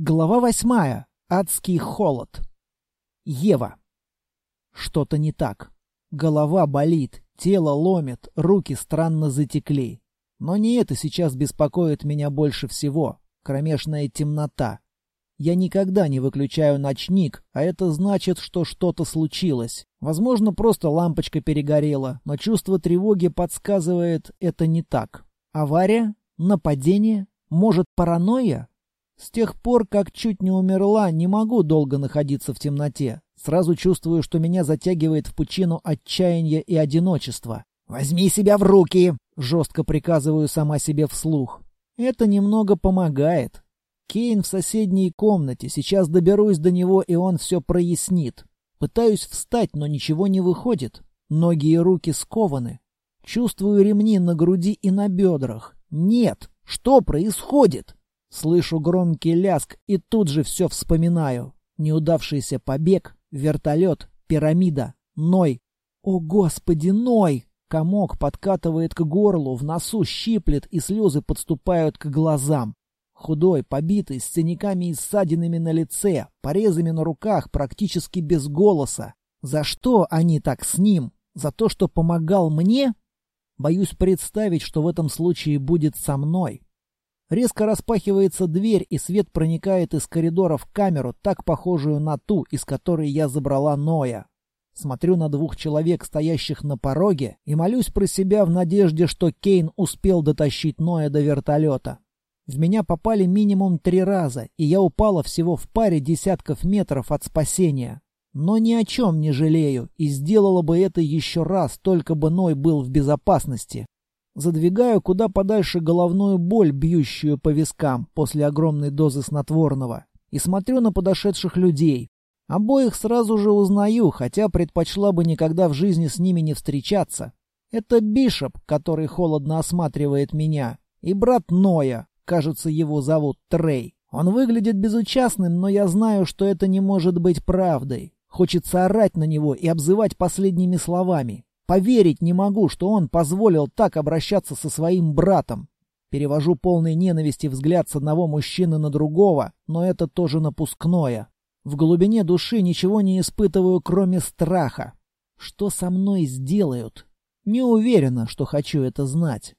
Глава восьмая. Адский холод. Ева. Что-то не так. Голова болит, тело ломит, руки странно затекли. Но не это сейчас беспокоит меня больше всего. Кромешная темнота. Я никогда не выключаю ночник, а это значит, что что-то случилось. Возможно, просто лампочка перегорела, но чувство тревоги подсказывает, это не так. Авария? Нападение? Может, паранойя? С тех пор, как чуть не умерла, не могу долго находиться в темноте. Сразу чувствую, что меня затягивает в пучину отчаяния и одиночества. «Возьми себя в руки!» — жестко приказываю сама себе вслух. Это немного помогает. Кейн в соседней комнате, сейчас доберусь до него, и он все прояснит. Пытаюсь встать, но ничего не выходит. Ноги и руки скованы. Чувствую ремни на груди и на бедрах. Нет! Что происходит? Слышу громкий ляск и тут же все вспоминаю. Неудавшийся побег, вертолет, пирамида, Ной. О, Господи, Ной! Комок подкатывает к горлу, в носу щиплет и слезы подступают к глазам. Худой, побитый, с синяками и ссадинами на лице, порезами на руках, практически без голоса. За что они так с ним? За то, что помогал мне? Боюсь представить, что в этом случае будет со мной. Резко распахивается дверь, и свет проникает из коридора в камеру, так похожую на ту, из которой я забрала Ноя. Смотрю на двух человек, стоящих на пороге, и молюсь про себя в надежде, что Кейн успел дотащить Ноя до вертолета. В меня попали минимум три раза, и я упала всего в паре десятков метров от спасения. Но ни о чем не жалею, и сделала бы это еще раз, только бы Ной был в безопасности. Задвигаю куда подальше головную боль, бьющую по вискам после огромной дозы снотворного, и смотрю на подошедших людей. Обоих сразу же узнаю, хотя предпочла бы никогда в жизни с ними не встречаться. Это Бишоп, который холодно осматривает меня, и брат Ноя, кажется, его зовут Трей. Он выглядит безучастным, но я знаю, что это не может быть правдой. Хочется орать на него и обзывать последними словами. Поверить не могу, что он позволил так обращаться со своим братом. Перевожу полный ненависти взгляд с одного мужчины на другого, но это тоже напускное. В глубине души ничего не испытываю, кроме страха. Что со мной сделают? Не уверена, что хочу это знать.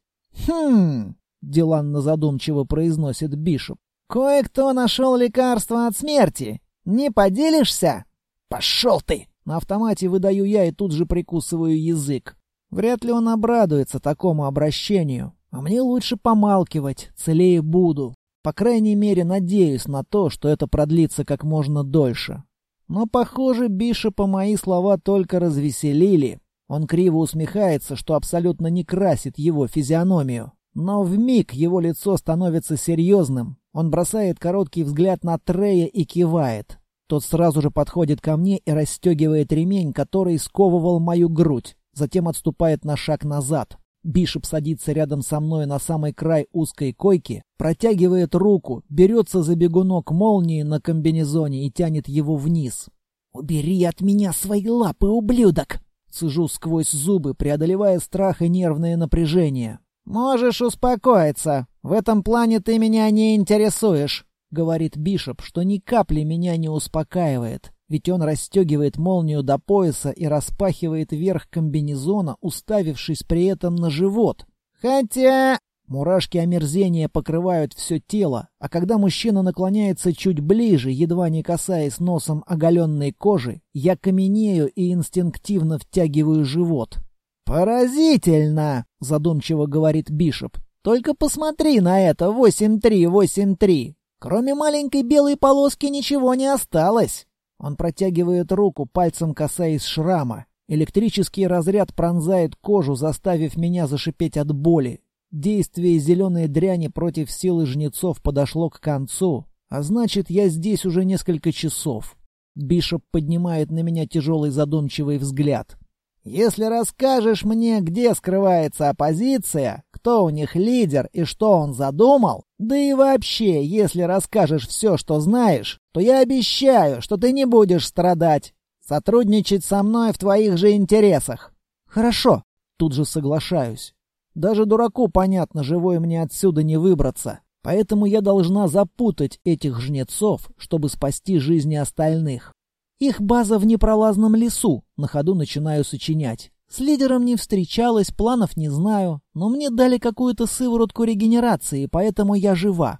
«Хм...» — деланно задумчиво произносит Бишоп. «Кое-кто нашел лекарство от смерти. Не поделишься?» «Пошел ты!» На автомате выдаю я и тут же прикусываю язык. Вряд ли он обрадуется такому обращению. А мне лучше помалкивать, целее буду. По крайней мере, надеюсь на то, что это продлится как можно дольше. Но, похоже, Бишопа мои слова только развеселили. Он криво усмехается, что абсолютно не красит его физиономию. Но в миг его лицо становится серьезным. Он бросает короткий взгляд на Трея и кивает. Тот сразу же подходит ко мне и расстегивает ремень, который сковывал мою грудь. Затем отступает на шаг назад. Бишоп садится рядом со мной на самый край узкой койки, протягивает руку, берется за бегунок молнии на комбинезоне и тянет его вниз. «Убери от меня свои лапы, ублюдок!» Цежу сквозь зубы, преодолевая страх и нервное напряжение. «Можешь успокоиться. В этом плане ты меня не интересуешь. — говорит Бишоп, что ни капли меня не успокаивает, ведь он расстегивает молнию до пояса и распахивает верх комбинезона, уставившись при этом на живот. Хотя... Мурашки омерзения покрывают все тело, а когда мужчина наклоняется чуть ближе, едва не касаясь носом оголенной кожи, я каменею и инстинктивно втягиваю живот. «Поразительно!» — задумчиво говорит Бишоп. «Только посмотри на это, 8-3-8-3. Кроме маленькой белой полоски ничего не осталось. Он протягивает руку, пальцем касаясь шрама. Электрический разряд пронзает кожу, заставив меня зашипеть от боли. Действие зеленой дряни против силы жнецов подошло к концу, а значит, я здесь уже несколько часов. Бишоп поднимает на меня тяжелый задумчивый взгляд. «Если расскажешь мне, где скрывается оппозиция, кто у них лидер и что он задумал, да и вообще, если расскажешь все, что знаешь, то я обещаю, что ты не будешь страдать. Сотрудничать со мной в твоих же интересах. Хорошо, тут же соглашаюсь. Даже дураку понятно, живой мне отсюда не выбраться. Поэтому я должна запутать этих жнецов, чтобы спасти жизни остальных. Их база в непролазном лесу, на ходу начинаю сочинять. С лидером не встречалась, планов не знаю, но мне дали какую-то сыворотку регенерации, поэтому я жива.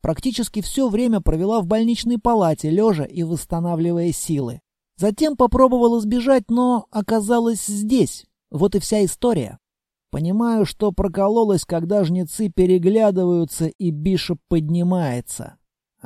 Практически все время провела в больничной палате, лежа и восстанавливая силы. Затем попробовала сбежать, но оказалась здесь. Вот и вся история. Понимаю, что прокололась, когда жнецы переглядываются и Бишоп поднимается.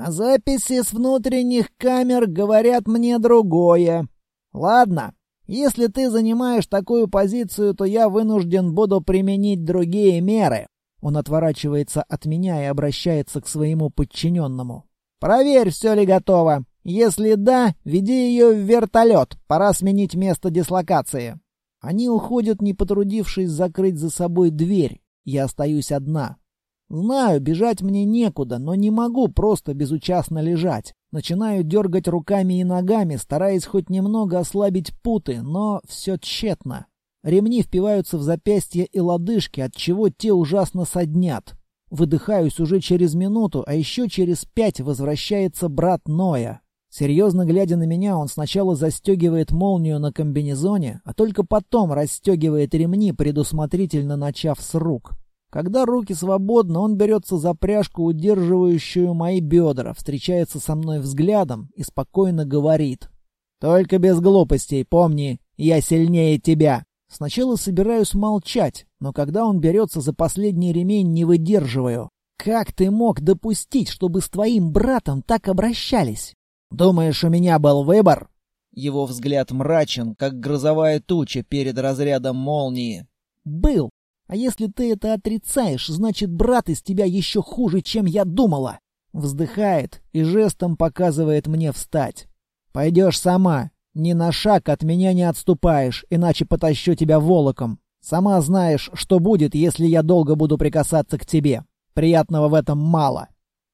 А записи с внутренних камер говорят мне другое. Ладно, если ты занимаешь такую позицию, то я вынужден буду применить другие меры. Он отворачивается от меня и обращается к своему подчиненному. Проверь, все ли готово. Если да, веди ее в вертолет. Пора сменить место дислокации. Они уходят, не потрудившись закрыть за собой дверь. Я остаюсь одна. Знаю, бежать мне некуда, но не могу просто безучастно лежать. Начинаю дергать руками и ногами, стараясь хоть немного ослабить путы, но все тщетно. Ремни впиваются в запястья и лодыжки, от чего те ужасно соднят. Выдыхаюсь уже через минуту, а еще через пять возвращается брат Ноя. Серьезно глядя на меня, он сначала застегивает молнию на комбинезоне, а только потом расстегивает ремни, предусмотрительно начав с рук. Когда руки свободны, он берется за пряжку, удерживающую мои бедра, встречается со мной взглядом и спокойно говорит. «Только без глупостей, помни, я сильнее тебя». Сначала собираюсь молчать, но когда он берется за последний ремень, не выдерживаю. «Как ты мог допустить, чтобы с твоим братом так обращались?» «Думаешь, у меня был выбор?» Его взгляд мрачен, как грозовая туча перед разрядом молнии. «Был. А если ты это отрицаешь, значит, брат из тебя еще хуже, чем я думала». Вздыхает и жестом показывает мне встать. «Пойдешь сама. Ни на шаг от меня не отступаешь, иначе потащу тебя волоком. Сама знаешь, что будет, если я долго буду прикасаться к тебе. Приятного в этом мало».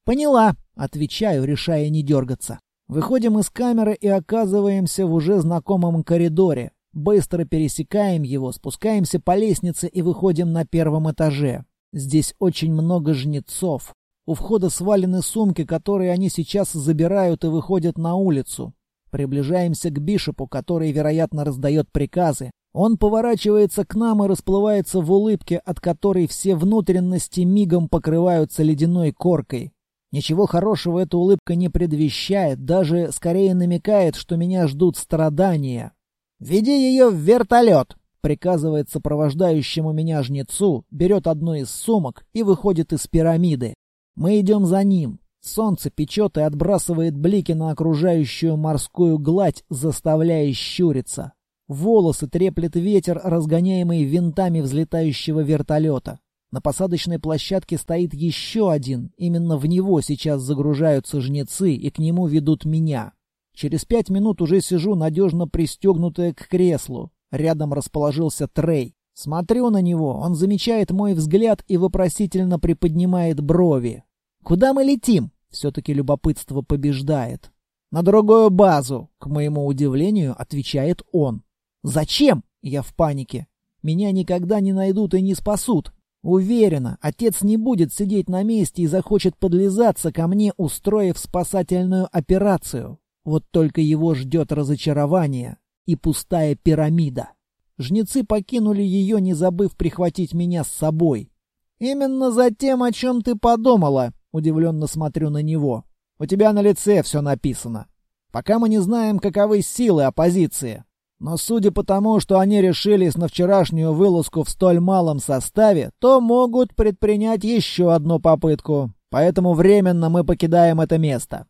«Поняла», — отвечаю, решая не дергаться. Выходим из камеры и оказываемся в уже знакомом коридоре. Быстро пересекаем его, спускаемся по лестнице и выходим на первом этаже. Здесь очень много жнецов. У входа свалены сумки, которые они сейчас забирают и выходят на улицу. Приближаемся к Бишопу, который, вероятно, раздает приказы. Он поворачивается к нам и расплывается в улыбке, от которой все внутренности мигом покрываются ледяной коркой. Ничего хорошего эта улыбка не предвещает, даже скорее намекает, что меня ждут страдания. «Веди ее в вертолет!» — приказывает сопровождающему меня жнецу, берет одну из сумок и выходит из пирамиды. Мы идем за ним. Солнце печет и отбрасывает блики на окружающую морскую гладь, заставляя щуриться. Волосы треплет ветер, разгоняемый винтами взлетающего вертолета. На посадочной площадке стоит еще один. Именно в него сейчас загружаются жнецы и к нему ведут меня. Через пять минут уже сижу, надежно пристегнутая к креслу. Рядом расположился Трей. Смотрю на него, он замечает мой взгляд и вопросительно приподнимает брови. «Куда мы летим?» Все-таки любопытство побеждает. «На другую базу», — к моему удивлению, отвечает он. «Зачем?» — я в панике. «Меня никогда не найдут и не спасут. Уверена, отец не будет сидеть на месте и захочет подлизаться ко мне, устроив спасательную операцию. Вот только его ждет разочарование и пустая пирамида. Жнецы покинули ее, не забыв прихватить меня с собой. «Именно за тем, о чем ты подумала», — удивленно смотрю на него. «У тебя на лице все написано. Пока мы не знаем, каковы силы оппозиции. Но судя по тому, что они решились на вчерашнюю вылазку в столь малом составе, то могут предпринять еще одну попытку. Поэтому временно мы покидаем это место.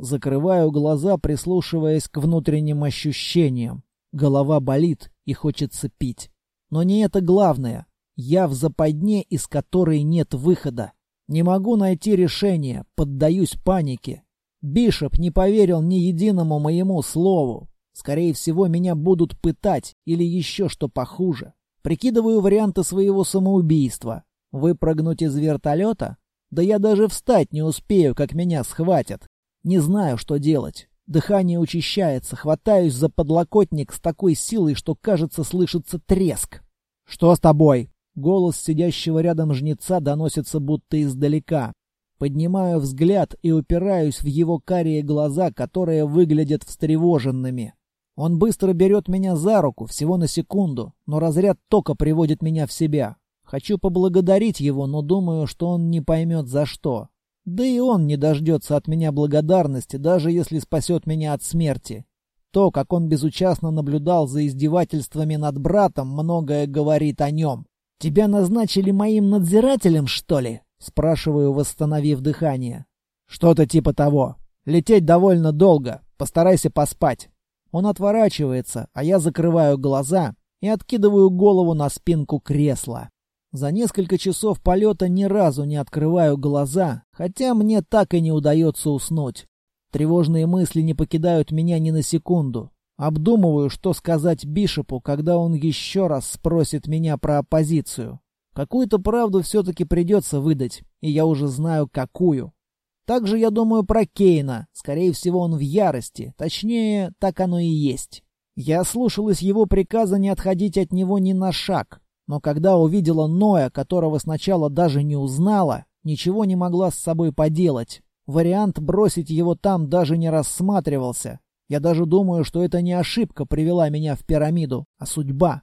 Закрываю глаза, прислушиваясь к внутренним ощущениям. Голова болит и хочется пить. Но не это главное. Я в западне, из которой нет выхода. Не могу найти решение, поддаюсь панике. Бишоп не поверил ни единому моему слову. Скорее всего, меня будут пытать или еще что похуже. Прикидываю варианты своего самоубийства. Выпрыгнуть из вертолета? Да я даже встать не успею, как меня схватят. Не знаю, что делать. Дыхание учащается, хватаюсь за подлокотник с такой силой, что, кажется, слышится треск. «Что с тобой?» Голос сидящего рядом жнеца доносится будто издалека. Поднимаю взгляд и упираюсь в его карие глаза, которые выглядят встревоженными. Он быстро берет меня за руку, всего на секунду, но разряд тока приводит меня в себя. Хочу поблагодарить его, но думаю, что он не поймет за что. Да и он не дождется от меня благодарности, даже если спасет меня от смерти. То, как он безучастно наблюдал за издевательствами над братом, многое говорит о нем. «Тебя назначили моим надзирателем, что ли?» — спрашиваю, восстановив дыхание. «Что-то типа того. Лететь довольно долго. Постарайся поспать». Он отворачивается, а я закрываю глаза и откидываю голову на спинку кресла. За несколько часов полета ни разу не открываю глаза, хотя мне так и не удается уснуть. Тревожные мысли не покидают меня ни на секунду. Обдумываю, что сказать Бишопу, когда он еще раз спросит меня про оппозицию. Какую-то правду все-таки придется выдать, и я уже знаю, какую. Также я думаю про Кейна. Скорее всего, он в ярости. Точнее, так оно и есть. Я слушалась его приказа не отходить от него ни на шаг. Но когда увидела Ноя, которого сначала даже не узнала, ничего не могла с собой поделать. Вариант бросить его там даже не рассматривался. Я даже думаю, что это не ошибка привела меня в пирамиду, а судьба.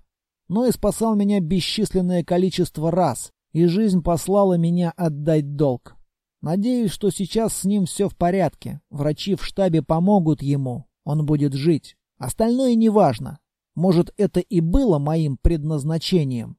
Но спасал меня бесчисленное количество раз, и жизнь послала меня отдать долг. Надеюсь, что сейчас с ним все в порядке. Врачи в штабе помогут ему. Он будет жить. Остальное неважно. Может, это и было моим предназначением.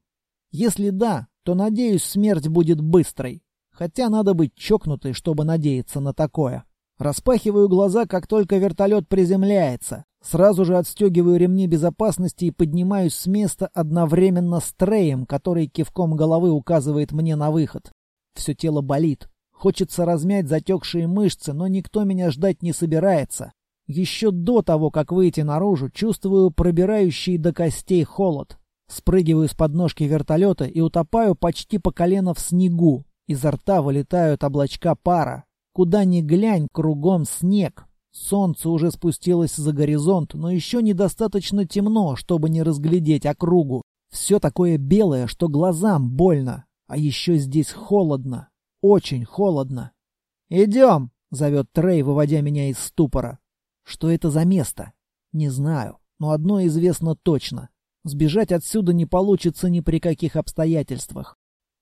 Если да, то, надеюсь, смерть будет быстрой. Хотя надо быть чокнутой, чтобы надеяться на такое. Распахиваю глаза, как только вертолет приземляется. Сразу же отстегиваю ремни безопасности и поднимаюсь с места одновременно с Треем, который кивком головы указывает мне на выход. Все тело болит. Хочется размять затекшие мышцы, но никто меня ждать не собирается. Еще до того, как выйти наружу, чувствую пробирающий до костей холод. Спрыгиваю с подножки вертолета и утопаю почти по колено в снегу, Изо рта вылетают облачка пара. Куда ни глянь, кругом снег. Солнце уже спустилось за горизонт, но еще недостаточно темно, чтобы не разглядеть округу. Все такое белое, что глазам больно. А еще здесь холодно. Очень холодно. «Идем!» — зовет Трей, выводя меня из ступора. Что это за место? Не знаю, но одно известно точно. Сбежать отсюда не получится ни при каких обстоятельствах.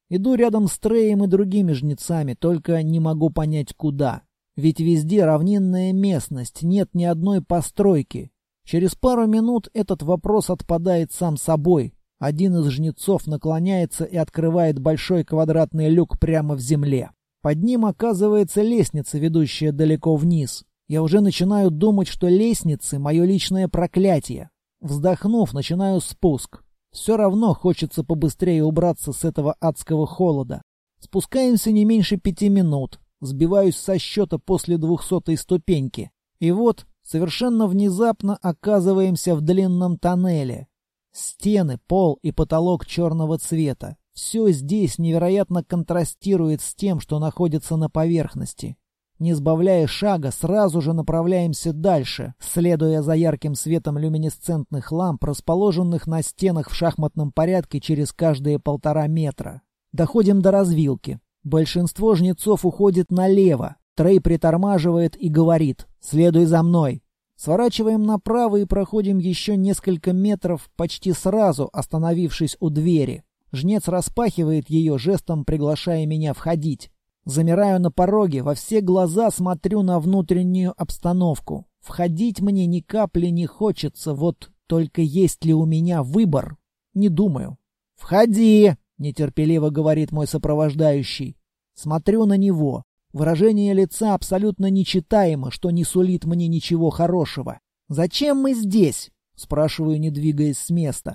Иду рядом с Треем и другими жнецами, только не могу понять куда. Ведь везде равнинная местность, нет ни одной постройки. Через пару минут этот вопрос отпадает сам собой. Один из жнецов наклоняется и открывает большой квадратный люк прямо в земле. Под ним оказывается лестница, ведущая далеко вниз. Я уже начинаю думать, что лестницы — мое личное проклятие. Вздохнув, начинаю спуск. Все равно хочется побыстрее убраться с этого адского холода. Спускаемся не меньше пяти минут. Сбиваюсь со счета после двухсотой ступеньки. И вот, совершенно внезапно оказываемся в длинном тоннеле. Стены, пол и потолок черного цвета. Все здесь невероятно контрастирует с тем, что находится на поверхности. Не сбавляя шага, сразу же направляемся дальше, следуя за ярким светом люминесцентных ламп, расположенных на стенах в шахматном порядке через каждые полтора метра. Доходим до развилки. Большинство жнецов уходит налево. Трей притормаживает и говорит «Следуй за мной». Сворачиваем направо и проходим еще несколько метров, почти сразу остановившись у двери. Жнец распахивает ее, жестом приглашая меня входить. Замираю на пороге, во все глаза смотрю на внутреннюю обстановку. Входить мне ни капли не хочется, вот только есть ли у меня выбор? Не думаю. «Входи!» — нетерпеливо говорит мой сопровождающий. Смотрю на него. Выражение лица абсолютно нечитаемо, что не сулит мне ничего хорошего. «Зачем мы здесь?» — спрашиваю, не двигаясь с места.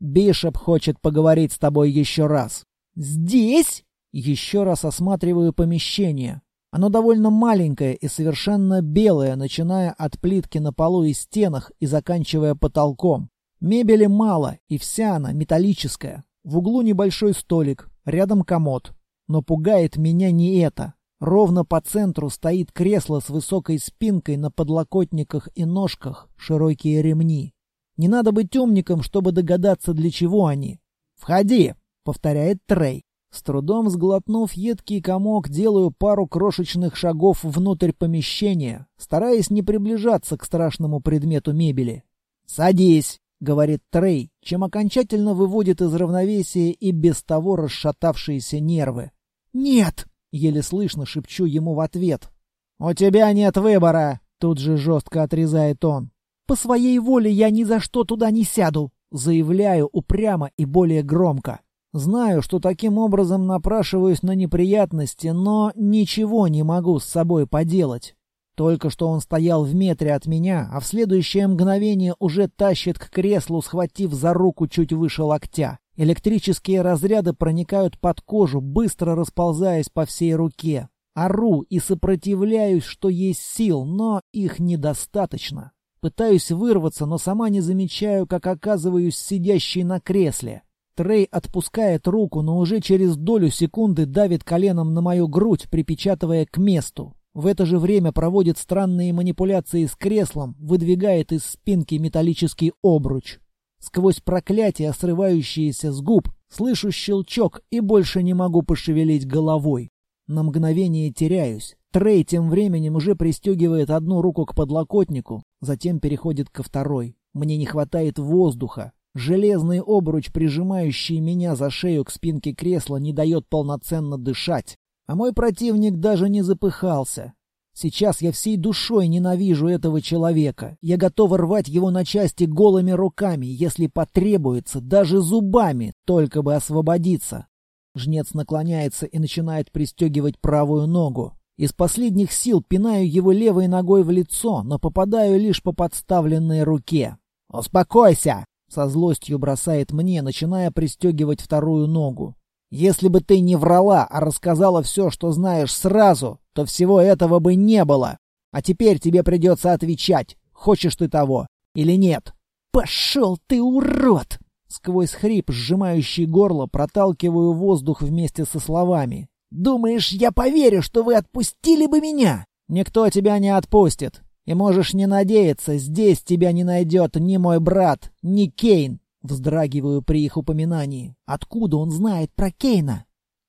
«Бишоп хочет поговорить с тобой еще раз». «Здесь?» Еще раз осматриваю помещение. Оно довольно маленькое и совершенно белое, начиная от плитки на полу и стенах и заканчивая потолком. Мебели мало, и вся она металлическая. В углу небольшой столик, рядом комод. Но пугает меня не это. Ровно по центру стоит кресло с высокой спинкой на подлокотниках и ножках, широкие ремни. Не надо быть умником, чтобы догадаться, для чего они. «Входи!» — повторяет Трей. С трудом сглотнув едкий комок, делаю пару крошечных шагов внутрь помещения, стараясь не приближаться к страшному предмету мебели. «Садись!» — говорит Трей, чем окончательно выводит из равновесия и без того расшатавшиеся нервы. «Нет!» — еле слышно шепчу ему в ответ. «У тебя нет выбора!» — тут же жестко отрезает он. «По своей воле я ни за что туда не сяду!» — заявляю упрямо и более громко. Знаю, что таким образом напрашиваюсь на неприятности, но ничего не могу с собой поделать. Только что он стоял в метре от меня, а в следующее мгновение уже тащит к креслу, схватив за руку чуть выше локтя. Электрические разряды проникают под кожу, быстро расползаясь по всей руке. Ору и сопротивляюсь, что есть сил, но их недостаточно. Пытаюсь вырваться, но сама не замечаю, как оказываюсь сидящей на кресле. Трей отпускает руку, но уже через долю секунды давит коленом на мою грудь, припечатывая к месту. В это же время проводит странные манипуляции с креслом, выдвигает из спинки металлический обруч. Сквозь проклятия, срывающиеся с губ, слышу щелчок и больше не могу пошевелить головой. На мгновение теряюсь. Трей тем временем уже пристегивает одну руку к подлокотнику, затем переходит ко второй. Мне не хватает воздуха. Железный обруч, прижимающий меня за шею к спинке кресла, не дает полноценно дышать. А мой противник даже не запыхался. Сейчас я всей душой ненавижу этого человека. Я готов рвать его на части голыми руками, если потребуется, даже зубами, только бы освободиться. Жнец наклоняется и начинает пристегивать правую ногу. Из последних сил пинаю его левой ногой в лицо, но попадаю лишь по подставленной руке. «Успокойся!» Со злостью бросает мне, начиная пристегивать вторую ногу. «Если бы ты не врала, а рассказала все, что знаешь сразу, то всего этого бы не было. А теперь тебе придется отвечать, хочешь ты того или нет». «Пошел ты, урод!» Сквозь хрип, сжимающий горло, проталкиваю воздух вместе со словами. «Думаешь, я поверю, что вы отпустили бы меня?» «Никто тебя не отпустит. И можешь не надеяться, здесь тебя не найдет ни мой брат, ни Кейн. Вздрагиваю при их упоминании. Откуда он знает про Кейна?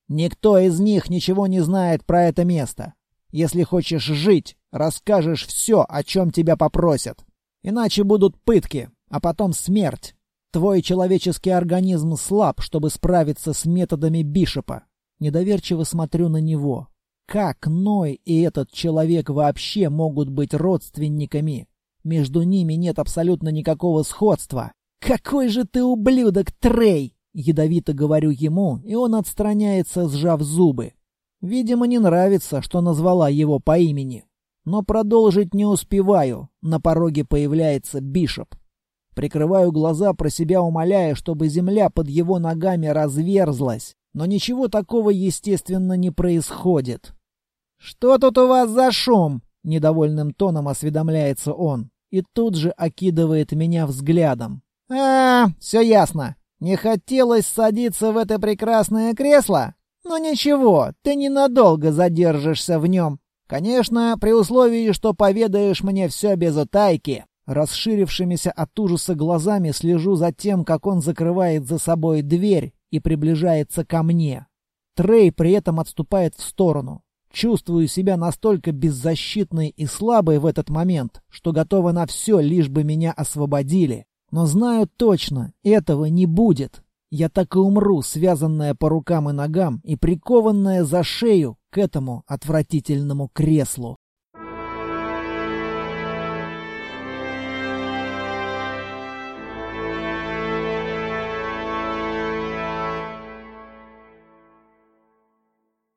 Никто из них ничего не знает про это место. Если хочешь жить, расскажешь все, о чем тебя попросят. Иначе будут пытки, а потом смерть. Твой человеческий организм слаб, чтобы справиться с методами Бишопа. Недоверчиво смотрю на него. Как Ной и этот человек вообще могут быть родственниками? Между ними нет абсолютно никакого сходства. «Какой же ты ублюдок, Трей!» Ядовито говорю ему, и он отстраняется, сжав зубы. Видимо, не нравится, что назвала его по имени. Но продолжить не успеваю. На пороге появляется Бишоп. Прикрываю глаза, про себя умоляя, чтобы земля под его ногами разверзлась. Но ничего такого, естественно, не происходит. «Что тут у вас за шум?» — недовольным тоном осведомляется он. И тут же окидывает меня взглядом. «А, все ясно. Не хотелось садиться в это прекрасное кресло? Но ничего, ты ненадолго задержишься в нем. Конечно, при условии, что поведаешь мне все без утайки». Расширившимися от ужаса глазами слежу за тем, как он закрывает за собой дверь и приближается ко мне. Трей при этом отступает в сторону. Чувствую себя настолько беззащитной и слабой в этот момент, что готова на все, лишь бы меня освободили. Но знаю точно, этого не будет. Я так и умру, связанная по рукам и ногам и прикованная за шею к этому отвратительному креслу.